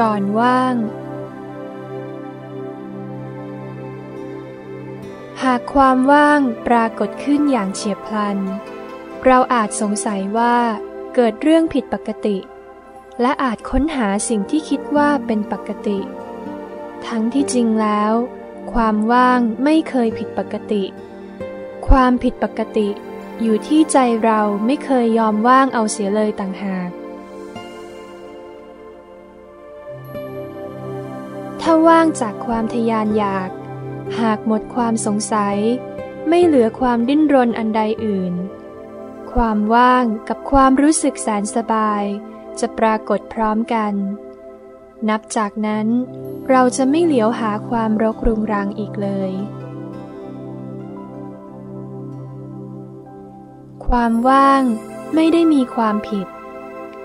ก่อนว่าง หากความว่างปรากฏขึ้นอย่างเฉียบพลัน เราอาจสงสัยว่าเกิดเรื่องผิดปกติ และอาจค้นหาสิ่งที่คิดว่าเป็นปกติ ทั้งที่จริงแล้ว ความว่างไม่เคยผิดปกติ ความผิดปกติอยู่ที่ใจเราไม่เคยยอมว่างเอาเสียเลยต่างหาก ถ้าว่างจากความทยานอยาก หากหมดความสงสัย ไม่เหลือความดิ้นรนอันใดอื่น ความว่างกับความรู้สึกแสนสบาย จะปรากฏพร้อมกัน นับจากนั้นเราจะไม่เหลียวหาความรกรุงรังอีกเลย ความว่างไม่ได้มีความผิด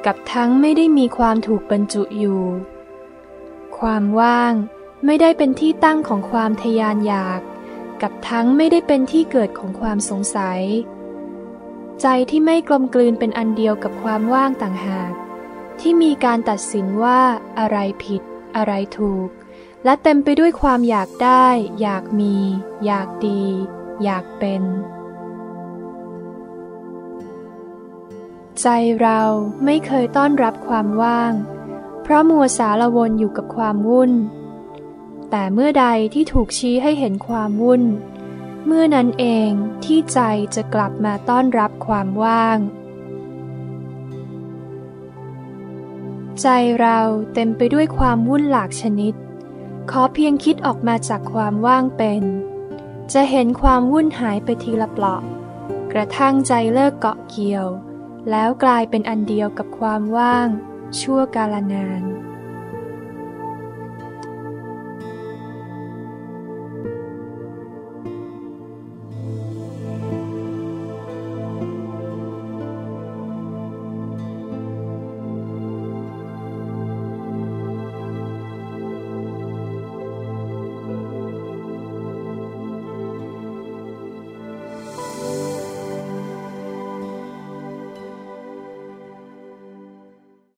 กับทั้งไม่ได้มีความถูกบรรจุอยู่ ความว่างไม่ได้เป็นที่ตั้งของความทยานอยาก กับทั้งไม่ได้เป็นที่เกิดของความสงสัย ใจที่ไม่กลมกลืนเป็นอันเดียวกับความว่างต่างหาก ที่มีการตัดสินว่าอะไรผิด อะไรถูก และเต็มไปด้วยความอยากได้ อยากมี อยากดี อยากเป็น ใจเราไม่เคยต้อนรับความว่าง เพราะมัวสารวนอยู่กับความวุ่น แต่เมื่อใดที่ถูกชี้ให้เห็นความวุ่น เมื่อนั้นเองที่ใจจะกลับมาต้อนรับความว่าง ใจเราเต็มไปด้วยความวุ่นหลากชนิด ขอเพียงคิดออกมาจากความว่างเป็น จะเห็นความวุ่นหายไปทีละเปลาะกระทั่งใจเลิกเกาะเกี่ยว แล้วกลายเป็นอันเดียวกับความว่าง ชั่วกาลนาน